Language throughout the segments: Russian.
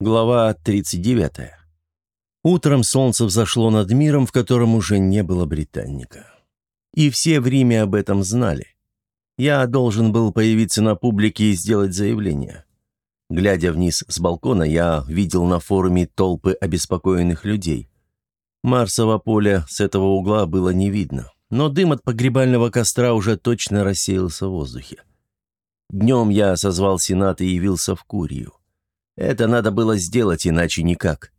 Глава 39. Утром солнце взошло над миром, в котором уже не было британника. И все в Риме об этом знали. Я должен был появиться на публике и сделать заявление. Глядя вниз с балкона, я видел на форуме толпы обеспокоенных людей. Марсово поле с этого угла было не видно, но дым от погребального костра уже точно рассеялся в воздухе. Днем я созвал Сенат и явился в Курию. Это надо было сделать, иначе никак.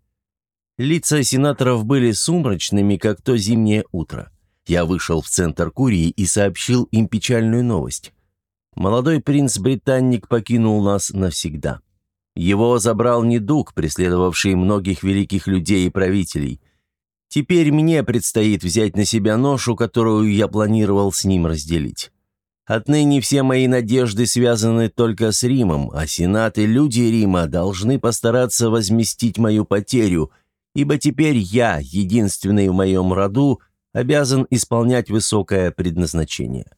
Лица сенаторов были сумрачными, как то зимнее утро. Я вышел в центр Курии и сообщил им печальную новость. Молодой принц-британник покинул нас навсегда. Его забрал недуг, преследовавший многих великих людей и правителей. Теперь мне предстоит взять на себя ношу, которую я планировал с ним разделить. Отныне все мои надежды связаны только с Римом, а Сенат и люди Рима должны постараться возместить мою потерю, ибо теперь я, единственный в моем роду, обязан исполнять высокое предназначение».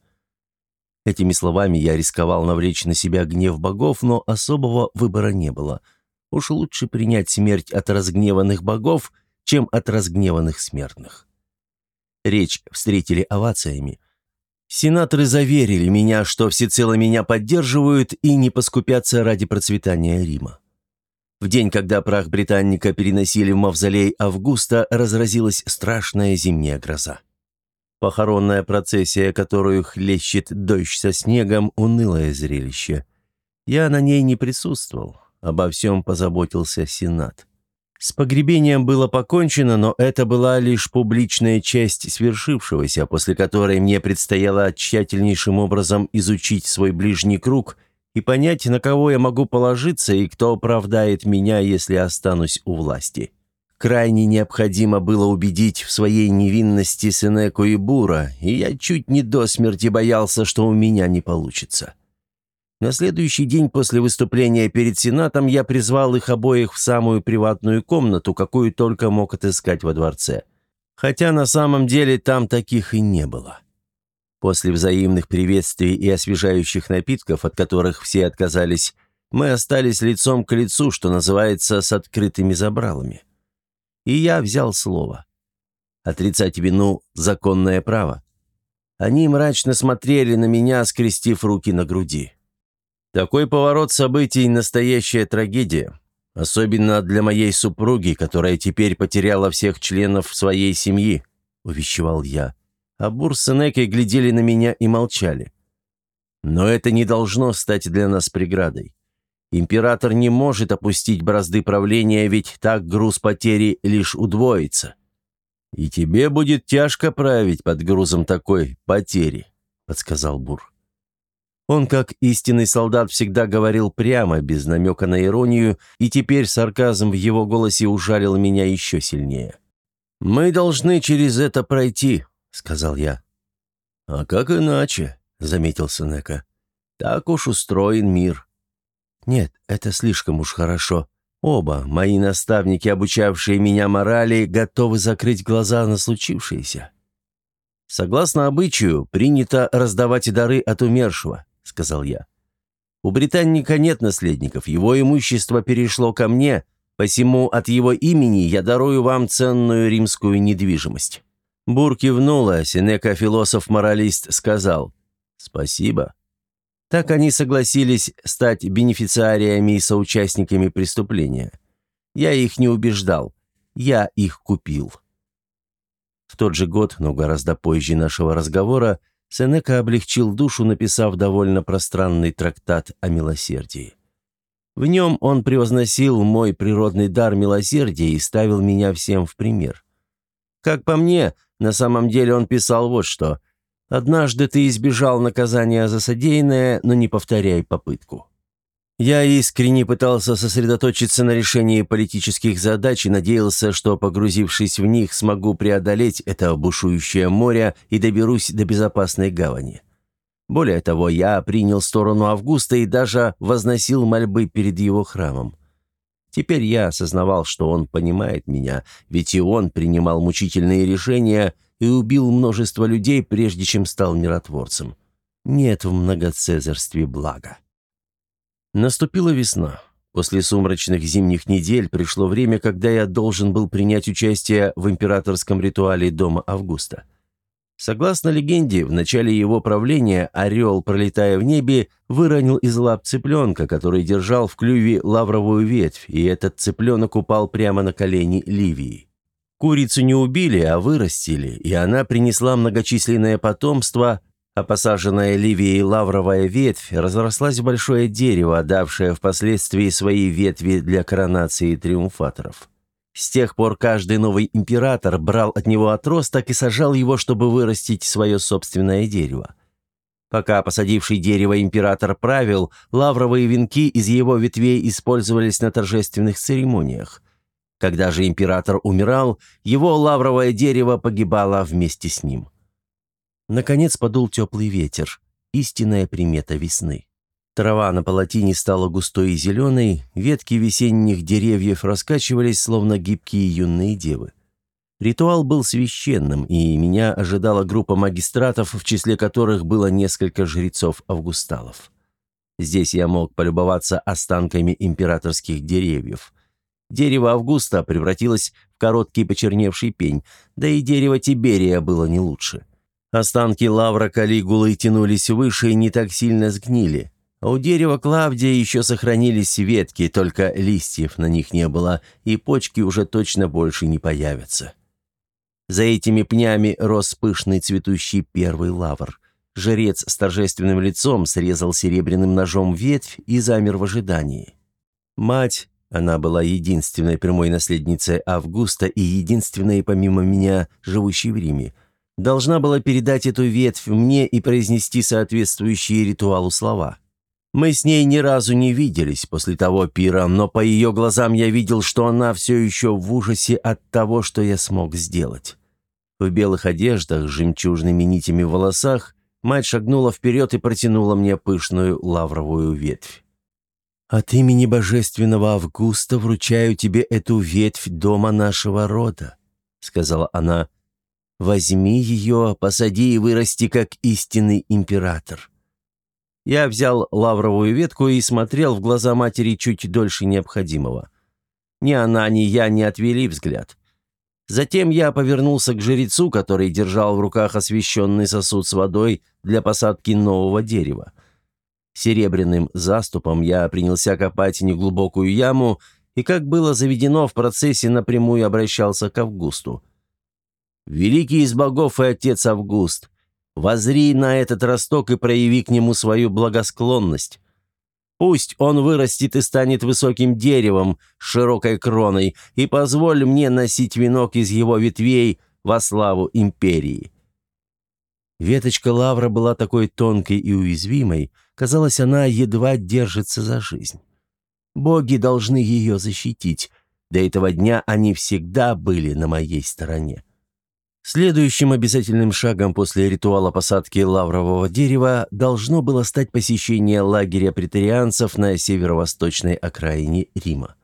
Этими словами я рисковал навлечь на себя гнев богов, но особого выбора не было. Уж лучше принять смерть от разгневанных богов, чем от разгневанных смертных. Речь встретили овациями – Сенаторы заверили меня, что всецело меня поддерживают и не поскупятся ради процветания Рима. В день, когда прах британника переносили в мавзолей Августа, разразилась страшная зимняя гроза. Похоронная процессия, которую хлещет дождь со снегом, унылое зрелище. Я на ней не присутствовал, обо всем позаботился Сенат. С погребением было покончено, но это была лишь публичная часть свершившегося, после которой мне предстояло тщательнейшим образом изучить свой ближний круг и понять, на кого я могу положиться и кто оправдает меня, если останусь у власти. Крайне необходимо было убедить в своей невинности Сенеку и Бура, и я чуть не до смерти боялся, что у меня не получится. На следующий день после выступления перед Сенатом я призвал их обоих в самую приватную комнату, какую только мог отыскать во дворце. Хотя на самом деле там таких и не было. После взаимных приветствий и освежающих напитков, от которых все отказались, мы остались лицом к лицу, что называется, с открытыми забралами. И я взял слово. Отрицать вину – законное право. Они мрачно смотрели на меня, скрестив руки на груди. Такой поворот событий – настоящая трагедия. Особенно для моей супруги, которая теперь потеряла всех членов своей семьи», – увещевал я. А Бур с Энекой глядели на меня и молчали. «Но это не должно стать для нас преградой. Император не может опустить бразды правления, ведь так груз потери лишь удвоится. И тебе будет тяжко править под грузом такой потери», – подсказал Бур. Он, как истинный солдат, всегда говорил прямо, без намека на иронию, и теперь сарказм в его голосе ужалил меня еще сильнее. «Мы должны через это пройти», — сказал я. «А как иначе?» — заметил Сенека. «Так уж устроен мир». «Нет, это слишком уж хорошо. Оба, мои наставники, обучавшие меня морали, готовы закрыть глаза на случившееся». Согласно обычаю, принято раздавать дары от умершего. — сказал я. «У британника нет наследников, его имущество перешло ко мне, посему от его имени я дарую вам ценную римскую недвижимость». Бур кивнула, а Сенека, философ-моралист, сказал «Спасибо». Так они согласились стать бенефициариями и соучастниками преступления. Я их не убеждал, я их купил. В тот же год, но гораздо позже нашего разговора, Сенека облегчил душу, написав довольно пространный трактат о милосердии. В нем он превозносил мой природный дар милосердия и ставил меня всем в пример. Как по мне, на самом деле он писал вот что. «Однажды ты избежал наказания за содеянное, но не повторяй попытку». Я искренне пытался сосредоточиться на решении политических задач и надеялся, что, погрузившись в них, смогу преодолеть это бушующее море и доберусь до безопасной гавани. Более того, я принял сторону Августа и даже возносил мольбы перед его храмом. Теперь я осознавал, что он понимает меня, ведь и он принимал мучительные решения и убил множество людей, прежде чем стал миротворцем. Нет в многоцезарстве блага. Наступила весна. После сумрачных зимних недель пришло время, когда я должен был принять участие в императорском ритуале Дома Августа. Согласно легенде, в начале его правления орел, пролетая в небе, выронил из лап цыпленка, который держал в клюве лавровую ветвь, и этот цыпленок упал прямо на колени Ливии. Курицу не убили, а вырастили, и она принесла многочисленное потомство, а посаженная Ливией лавровая ветвь разрослась в большое дерево, давшее впоследствии свои ветви для коронации триумфаторов. С тех пор каждый новый император брал от него отросток и сажал его, чтобы вырастить свое собственное дерево. Пока посадивший дерево император правил, лавровые венки из его ветвей использовались на торжественных церемониях. Когда же император умирал, его лавровое дерево погибало вместе с ним. Наконец подул теплый ветер, истинная примета весны. Трава на палатине стала густой и зеленой, ветки весенних деревьев раскачивались, словно гибкие юные девы. Ритуал был священным, и меня ожидала группа магистратов, в числе которых было несколько жрецов-августалов. Здесь я мог полюбоваться останками императорских деревьев. Дерево Августа превратилось в короткий почерневший пень, да и дерево Тиберия было не лучше. Останки лавра Калигулы тянулись выше и не так сильно сгнили. А у дерева Клавдия еще сохранились ветки, только листьев на них не было, и почки уже точно больше не появятся. За этими пнями рос пышный цветущий первый лавр. Жрец с торжественным лицом срезал серебряным ножом ветвь и замер в ожидании. Мать, она была единственной прямой наследницей Августа и единственной, помимо меня, живущей в Риме, должна была передать эту ветвь мне и произнести соответствующие ритуалу слова. Мы с ней ни разу не виделись после того пира, но по ее глазам я видел, что она все еще в ужасе от того, что я смог сделать. В белых одеждах, с жемчужными нитями в волосах, мать шагнула вперед и протянула мне пышную лавровую ветвь. «От имени божественного Августа вручаю тебе эту ветвь дома нашего рода», — сказала она. «Возьми ее, посади и вырасти, как истинный император». Я взял лавровую ветку и смотрел в глаза матери чуть дольше необходимого. Ни она, ни я не отвели взгляд. Затем я повернулся к жрецу, который держал в руках освещенный сосуд с водой для посадки нового дерева. Серебряным заступом я принялся копать неглубокую яму и, как было заведено в процессе, напрямую обращался к Августу. «Великий из богов и отец Август, Возри на этот росток и прояви к нему свою благосклонность. Пусть он вырастет и станет высоким деревом с широкой кроной, и позволь мне носить венок из его ветвей во славу империи». Веточка лавра была такой тонкой и уязвимой, казалось, она едва держится за жизнь. Боги должны ее защитить. До этого дня они всегда были на моей стороне. Следующим обязательным шагом после ритуала посадки лаврового дерева должно было стать посещение лагеря претарианцев на северо-восточной окраине Рима.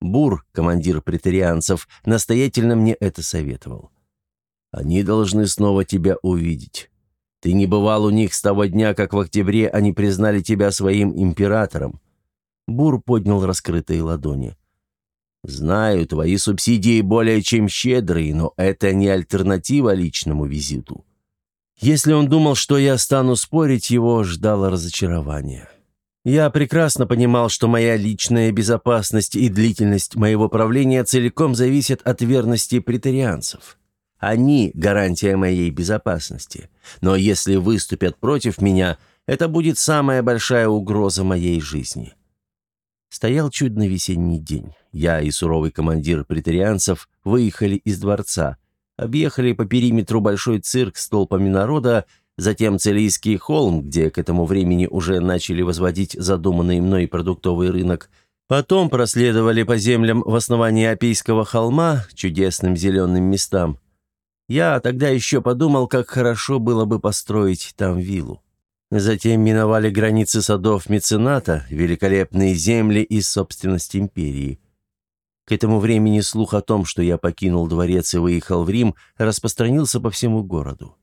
Бур, командир претарианцев, настоятельно мне это советовал. «Они должны снова тебя увидеть. Ты не бывал у них с того дня, как в октябре они признали тебя своим императором». Бур поднял раскрытые ладони. Знаю, твои субсидии более чем щедрые, но это не альтернатива личному визиту. Если он думал, что я стану спорить, его ждало разочарование. Я прекрасно понимал, что моя личная безопасность и длительность моего правления целиком зависят от верности претарианцев. Они – гарантия моей безопасности. Но если выступят против меня, это будет самая большая угроза моей жизни. Стоял чудный весенний день. Я и суровый командир претарианцев выехали из дворца, объехали по периметру большой цирк с толпами народа, затем Целийский холм, где к этому времени уже начали возводить задуманный мной продуктовый рынок, потом проследовали по землям в основании Апейского холма, чудесным зеленым местам. Я тогда еще подумал, как хорошо было бы построить там виллу. Затем миновали границы садов мецената, великолепные земли и собственность империи. К этому времени слух о том, что я покинул дворец и выехал в Рим, распространился по всему городу.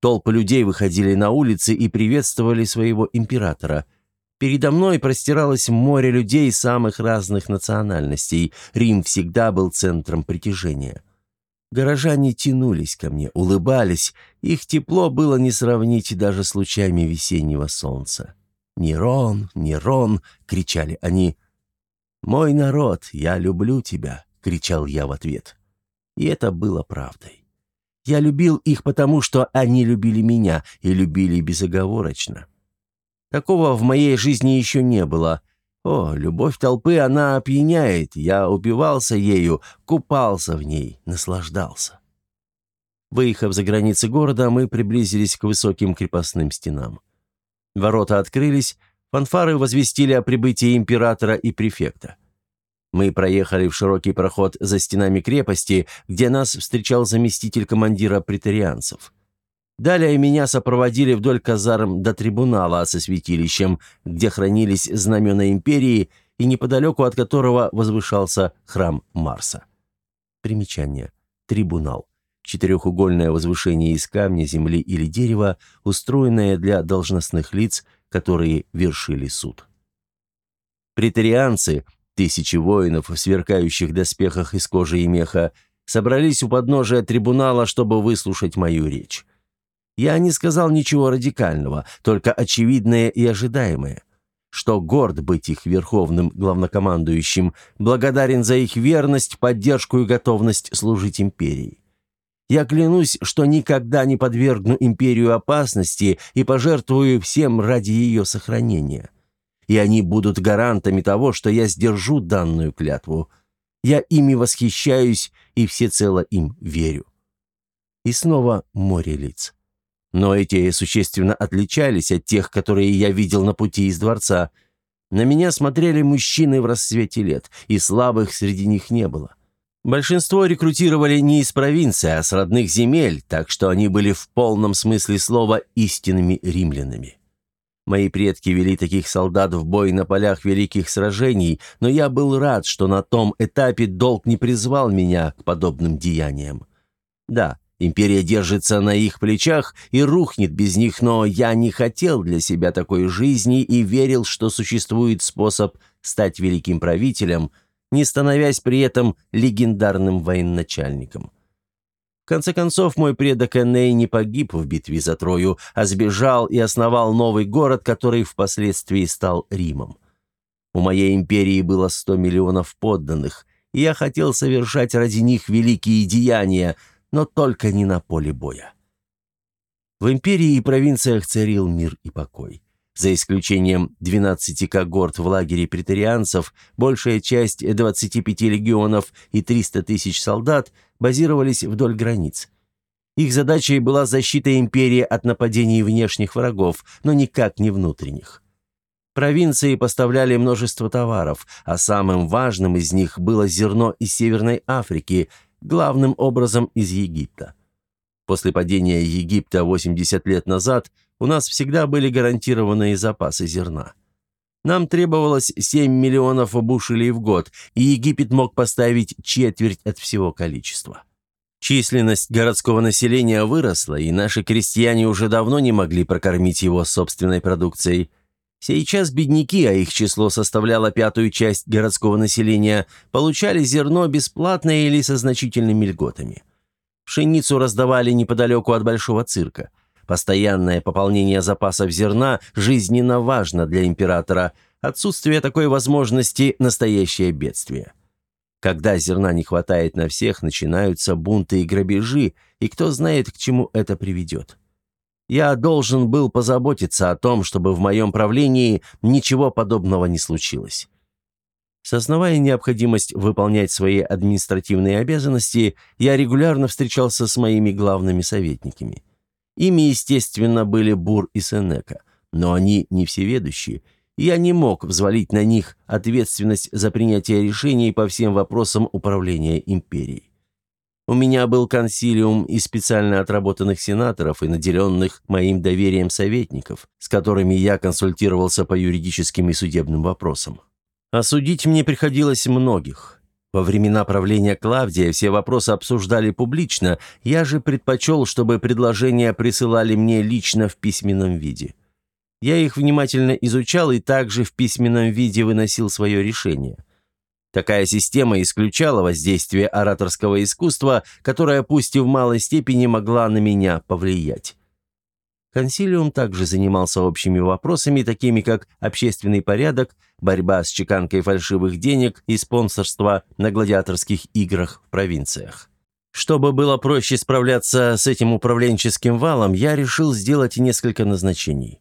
Толпы людей выходили на улицы и приветствовали своего императора. Передо мной простиралось море людей самых разных национальностей. Рим всегда был центром притяжения. Горожане тянулись ко мне, улыбались. Их тепло было не сравнить даже с лучами весеннего солнца. «Нерон, Нерон!» — кричали они. «Мой народ, я люблю тебя!» — кричал я в ответ. И это было правдой. Я любил их потому, что они любили меня и любили безоговорочно. Такого в моей жизни еще не было. О, любовь толпы, она опьяняет. Я упивался ею, купался в ней, наслаждался. Выехав за границы города, мы приблизились к высоким крепостным стенам. Ворота открылись, фанфары возвестили о прибытии императора и префекта. Мы проехали в широкий проход за стенами крепости, где нас встречал заместитель командира претарианцев. Далее меня сопроводили вдоль казарм до трибунала со святилищем, где хранились знамена империи и неподалеку от которого возвышался храм Марса. Примечание. Трибунал. Четырехугольное возвышение из камня, земли или дерева, устроенное для должностных лиц, которые вершили суд. Претарианцы – Тысячи воинов в сверкающих доспехах из кожи и меха собрались у подножия трибунала, чтобы выслушать мою речь. Я не сказал ничего радикального, только очевидное и ожидаемое, что горд быть их верховным главнокомандующим, благодарен за их верность, поддержку и готовность служить империи. Я клянусь, что никогда не подвергну империю опасности и пожертвую всем ради ее сохранения и они будут гарантами того, что я сдержу данную клятву. Я ими восхищаюсь и всецело им верю. И снова море лиц. Но эти существенно отличались от тех, которые я видел на пути из дворца. На меня смотрели мужчины в расцвете лет, и слабых среди них не было. Большинство рекрутировали не из провинции, а с родных земель, так что они были в полном смысле слова истинными римлянами. Мои предки вели таких солдат в бой на полях великих сражений, но я был рад, что на том этапе долг не призвал меня к подобным деяниям. Да, империя держится на их плечах и рухнет без них, но я не хотел для себя такой жизни и верил, что существует способ стать великим правителем, не становясь при этом легендарным военачальником конце концов, мой предок Эней не погиб в битве за Трою, а сбежал и основал новый город, который впоследствии стал Римом. У моей империи было сто миллионов подданных, и я хотел совершать ради них великие деяния, но только не на поле боя. В империи и провинциях царил мир и покой. За исключением 12 когорт в лагере претарианцев, большая часть 25 легионов и 300 тысяч солдат базировались вдоль границ. Их задачей была защита империи от нападений внешних врагов, но никак не внутренних. Провинции поставляли множество товаров, а самым важным из них было зерно из Северной Африки, главным образом из Египта. После падения Египта 80 лет назад у нас всегда были гарантированные запасы зерна. Нам требовалось 7 миллионов бушелей в год, и Египет мог поставить четверть от всего количества. Численность городского населения выросла, и наши крестьяне уже давно не могли прокормить его собственной продукцией. Сейчас бедняки, а их число составляло пятую часть городского населения, получали зерно бесплатно или со значительными льготами. Пшеницу раздавали неподалеку от Большого цирка – Постоянное пополнение запасов зерна жизненно важно для императора. Отсутствие такой возможности – настоящее бедствие. Когда зерна не хватает на всех, начинаются бунты и грабежи, и кто знает, к чему это приведет. Я должен был позаботиться о том, чтобы в моем правлении ничего подобного не случилось. Сознавая необходимость выполнять свои административные обязанности, я регулярно встречался с моими главными советниками – Ими, естественно, были Бур и Сенека, но они не всеведущие, и я не мог взвалить на них ответственность за принятие решений по всем вопросам управления империей. У меня был консилиум из специально отработанных сенаторов и наделенных моим доверием советников, с которыми я консультировался по юридическим и судебным вопросам. Осудить мне приходилось многих – во времена правления Клавдия все вопросы обсуждали публично, я же предпочел, чтобы предложения присылали мне лично в письменном виде. Я их внимательно изучал и также в письменном виде выносил свое решение. Такая система исключала воздействие ораторского искусства, которое пусть и в малой степени могла на меня повлиять. Консилиум также занимался общими вопросами, такими как общественный порядок, борьба с чеканкой фальшивых денег и спонсорство на гладиаторских играх в провинциях. Чтобы было проще справляться с этим управленческим валом, я решил сделать несколько назначений.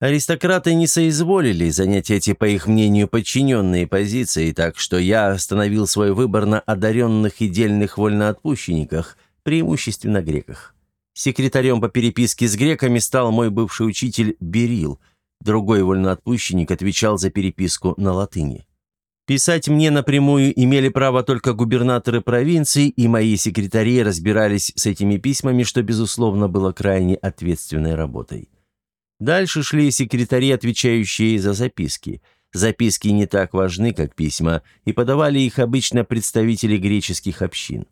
Аристократы не соизволили занять эти, по их мнению, подчиненные позиции, так что я остановил свой выбор на одаренных и дельных вольноотпущенниках, преимущественно греках. Секретарем по переписке с греками стал мой бывший учитель Берил. Другой вольноотпущенник отвечал за переписку на латыни. Писать мне напрямую имели право только губернаторы провинций, и мои секретари разбирались с этими письмами, что, безусловно, было крайне ответственной работой. Дальше шли секретари, отвечающие за записки. Записки не так важны, как письма, и подавали их обычно представители греческих общин.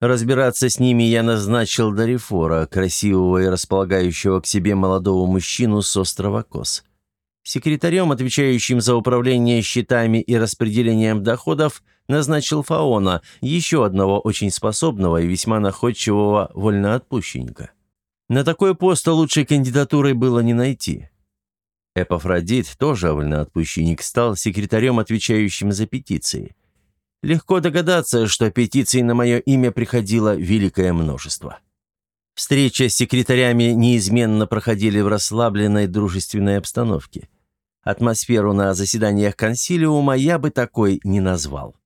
Разбираться с ними я назначил Дарифора, красивого и располагающего к себе молодого мужчину с острова Кос. Секретарем, отвечающим за управление счетами и распределением доходов, назначил Фаона, еще одного очень способного и весьма находчивого вольноотпущенника. На такой пост лучшей кандидатурой было не найти. Эпофродит, тоже вольноотпущенник, стал секретарем, отвечающим за петиции. Легко догадаться, что петиций на мое имя приходило великое множество. Встречи с секретарями неизменно проходили в расслабленной дружественной обстановке. Атмосферу на заседаниях консилиума я бы такой не назвал.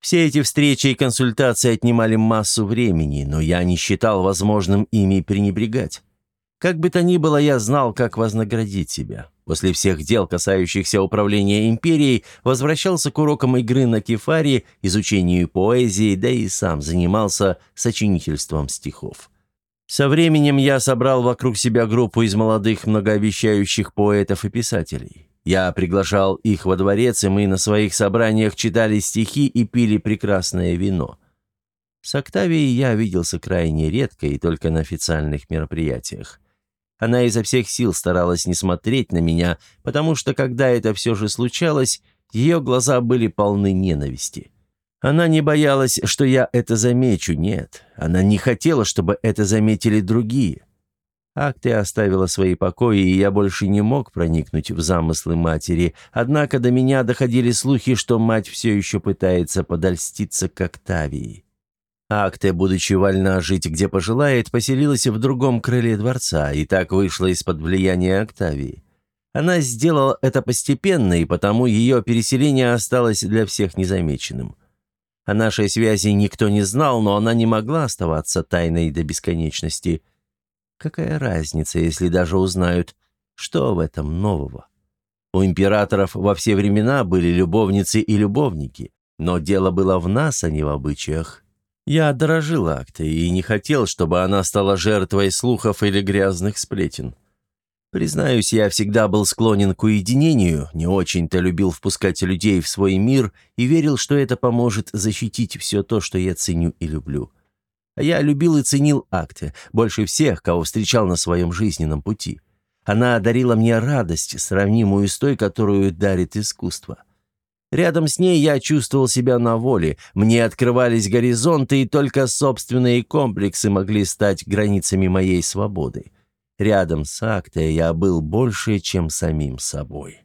Все эти встречи и консультации отнимали массу времени, но я не считал возможным ими пренебрегать. Как бы то ни было, я знал, как вознаградить себя. После всех дел, касающихся управления империей, возвращался к урокам игры на кефаре, изучению поэзии, да и сам занимался сочинительством стихов. Со временем я собрал вокруг себя группу из молодых многообещающих поэтов и писателей. Я приглашал их во дворец, и мы на своих собраниях читали стихи и пили прекрасное вино. С Октавией я виделся крайне редко и только на официальных мероприятиях. Она изо всех сил старалась не смотреть на меня, потому что, когда это все же случалось, ее глаза были полны ненависти. Она не боялась, что я это замечу, нет. Она не хотела, чтобы это заметили другие. Акты оставила свои покои, и я больше не мог проникнуть в замыслы матери, однако до меня доходили слухи, что мать все еще пытается подольститься к Октавии. Акте, будучи вольна жить где пожелает, поселилась в другом крыле дворца и так вышла из-под влияния Октавии. Она сделала это постепенно, и потому ее переселение осталось для всех незамеченным. О нашей связи никто не знал, но она не могла оставаться тайной до бесконечности. Какая разница, если даже узнают, что в этом нового? У императоров во все времена были любовницы и любовники, но дело было в нас, а не в обычаях. Я дорожил актой и не хотел, чтобы она стала жертвой слухов или грязных сплетен. Признаюсь, я всегда был склонен к уединению, не очень-то любил впускать людей в свой мир и верил, что это поможет защитить все то, что я ценю и люблю. Я любил и ценил акты, больше всех, кого встречал на своем жизненном пути. Она одарила мне радость, сравнимую с той, которую дарит искусство. Рядом с ней я чувствовал себя на воле, мне открывались горизонты, и только собственные комплексы могли стать границами моей свободы. Рядом с Актой я был больше, чем самим собой.